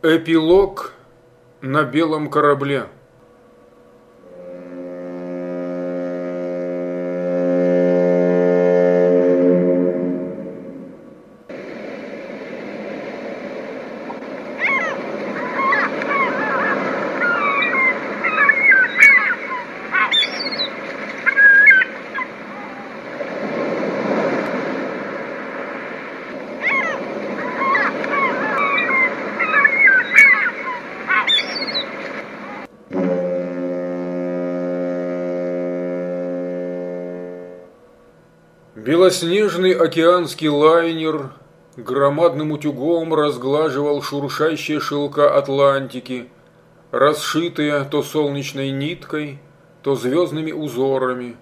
Эпилог на белом корабле. Белоснежный океанский лайнер громадным утюгом разглаживал шуршащие шелка Атлантики, расшитые то солнечной ниткой, то звездными узорами.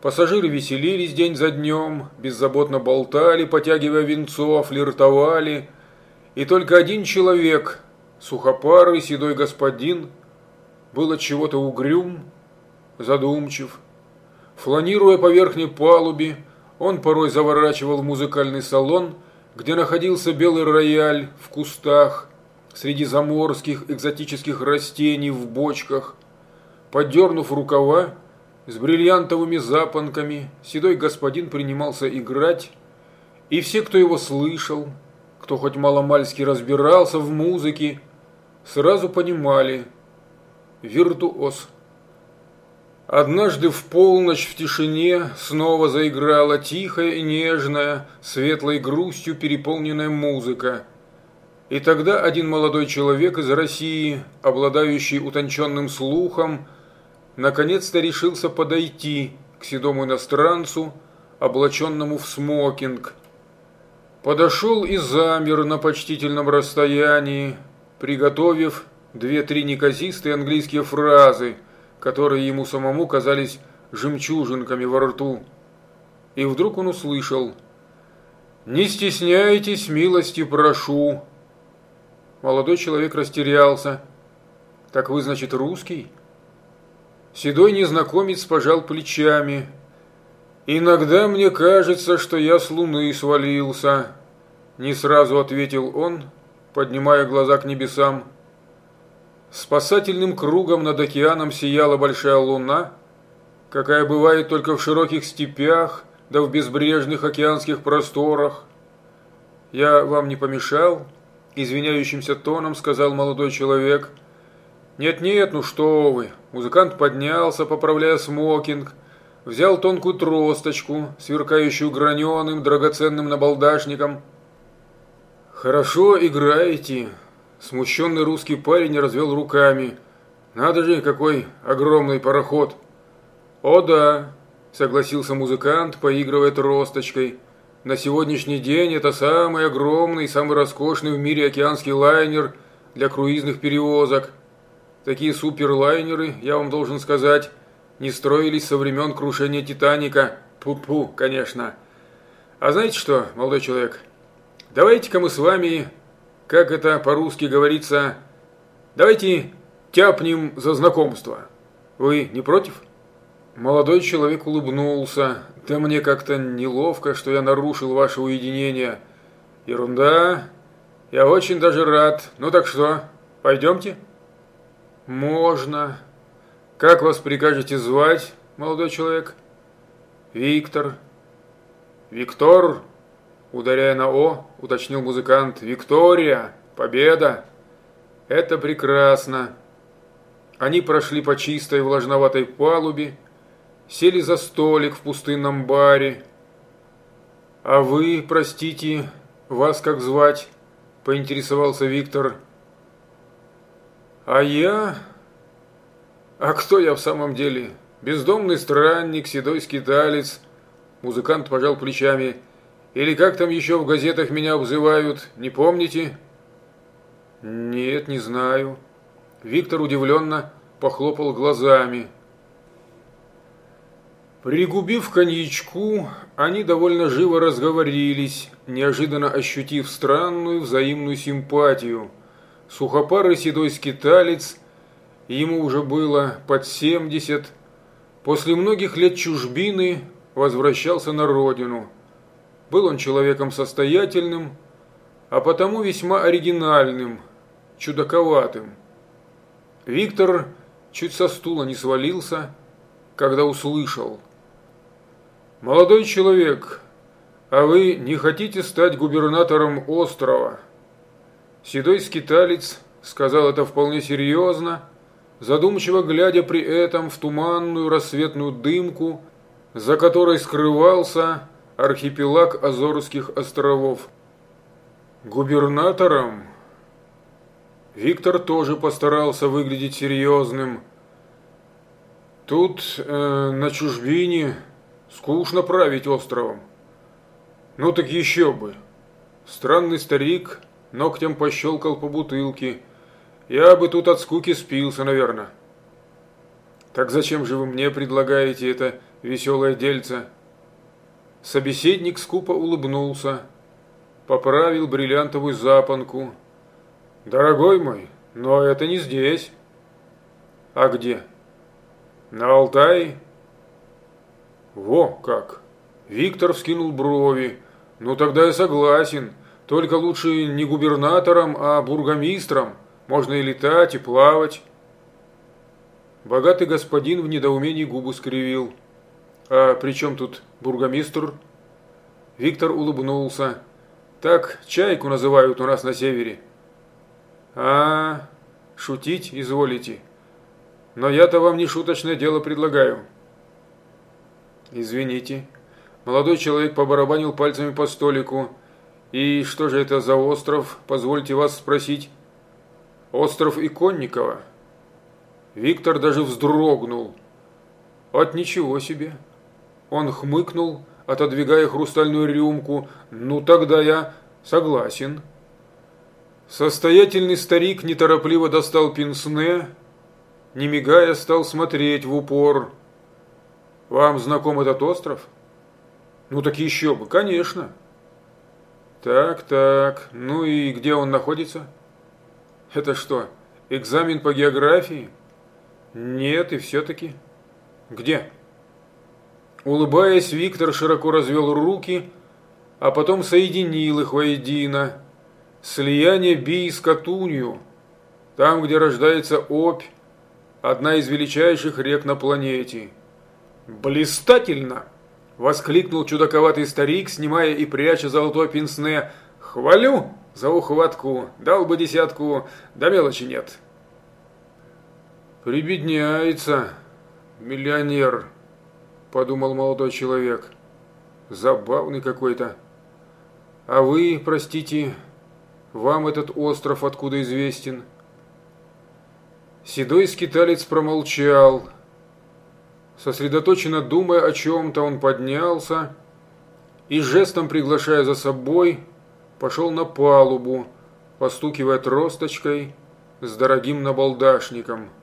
Пассажиры веселились день за днем, беззаботно болтали, потягивая венцо, флиртовали, и только один человек, сухопарый седой господин, был от чего-то угрюм, задумчив. Фланируя по верхней палубе, он порой заворачивал в музыкальный салон, где находился белый рояль в кустах, среди заморских экзотических растений в бочках. Поддернув рукава, с бриллиантовыми запонками, седой господин принимался играть, и все, кто его слышал, кто хоть маломальски разбирался в музыке, сразу понимали – виртуоз. Однажды в полночь в тишине снова заиграла тихая и нежная, светлой грустью переполненная музыка. И тогда один молодой человек из России, обладающий утонченным слухом, наконец-то решился подойти к седому иностранцу, облаченному в смокинг. Подошел и замер на почтительном расстоянии, приготовив две-три неказистые английские фразы – которые ему самому казались жемчужинками во рту. И вдруг он услышал «Не стесняйтесь, милости прошу». Молодой человек растерялся. «Так вы, значит, русский?» Седой незнакомец пожал плечами. «Иногда мне кажется, что я с луны свалился», – не сразу ответил он, поднимая глаза к небесам. Спасательным кругом над океаном сияла большая луна, какая бывает только в широких степях, да в безбрежных океанских просторах. «Я вам не помешал?» – извиняющимся тоном сказал молодой человек. «Нет-нет, ну что вы!» Музыкант поднялся, поправляя смокинг, взял тонкую тросточку, сверкающую граненым, драгоценным набалдашником. «Хорошо играете», Смущенный русский парень развел руками. «Надо же, какой огромный пароход!» «О да!» – согласился музыкант, поигрывая тросточкой. «На сегодняшний день это самый огромный, самый роскошный в мире океанский лайнер для круизных перевозок. Такие суперлайнеры, я вам должен сказать, не строились со времен крушения Титаника. Пу-пу, конечно. А знаете что, молодой человек, давайте-ка мы с вами как это по-русски говорится, давайте тяпнем за знакомство. Вы не против? Молодой человек улыбнулся. Да мне как-то неловко, что я нарушил ваше уединение. Ерунда. Я очень даже рад. Ну так что, пойдемте? Можно. Как вас прикажете звать, молодой человек? Виктор. Виктор? Ударяя на «О», уточнил музыкант. «Виктория! Победа!» «Это прекрасно!» Они прошли по чистой влажноватой палубе, сели за столик в пустынном баре. «А вы, простите, вас как звать?» – поинтересовался Виктор. «А я...» «А кто я в самом деле? Бездомный странник, седой скиталец?» Музыкант пожал плечами – или как там еще в газетах меня обзывают, не помните?» «Нет, не знаю». Виктор удивленно похлопал глазами. Пригубив коньячку, они довольно живо разговорились, неожиданно ощутив странную взаимную симпатию. Сухопарый седой скиталец, ему уже было под семьдесят, после многих лет чужбины возвращался на родину – был он человеком состоятельным, а потому весьма оригинальным. чудаковатым. Виктор чуть со стула не свалился, когда услышал. «Молодой человек, а вы не хотите стать губернатором острова?» Седой скиталец сказал это вполне серьезно, задумчиво глядя при этом в туманную рассветную дымку, за которой скрывался архипелаг Азорских островов. Губернатором? Виктор тоже постарался выглядеть серьезным. Тут, э, на чужбине, скучно править островом. Ну так еще бы. Странный старик ногтем пощелкал по бутылке. Я бы тут от скуки спился, наверное. Так зачем же вы мне предлагаете это веселое дельце? Собеседник скупо улыбнулся, поправил бриллиантовую запонку. Дорогой мой, но это не здесь. А где? На Алтае? Во как! Виктор вскинул брови. Ну тогда я согласен. Только лучше не губернатором, а бургомистром. Можно и летать, и плавать. Богатый господин в недоумении губы скривил. «А при чем тут бургомистр?» Виктор улыбнулся. «Так чайку называют у нас на севере». «А, шутить изволите. Но я-то вам не шуточное дело предлагаю». «Извините». Молодой человек побарабанил пальцами по столику. «И что же это за остров, позвольте вас спросить?» «Остров Иконникова». Виктор даже вздрогнул. «От ничего себе!» Он хмыкнул, отодвигая хрустальную рюмку. «Ну тогда я согласен». Состоятельный старик неторопливо достал пинсне, не мигая стал смотреть в упор. «Вам знаком этот остров?» «Ну так еще бы, конечно». «Так, так, ну и где он находится?» «Это что, экзамен по географии?» «Нет, и все-таки». «Где?» Улыбаясь, Виктор широко развел руки, а потом соединил их воедино. Слияние Бий с Катунью, там, где рождается Обь, одна из величайших рек на планете. «Блистательно!» – воскликнул чудаковатый старик, снимая и пряча золотой пенсне. «Хвалю за ухватку, дал бы десятку, да мелочи нет». «Прибедняется, миллионер», – подумал молодой человек. «Забавный какой-то. А вы, простите, вам этот остров откуда известен?» Седой скиталец промолчал. Сосредоточенно думая о чем-то, он поднялся и, жестом приглашая за собой, пошел на палубу, постукивая тросточкой с дорогим набалдашником –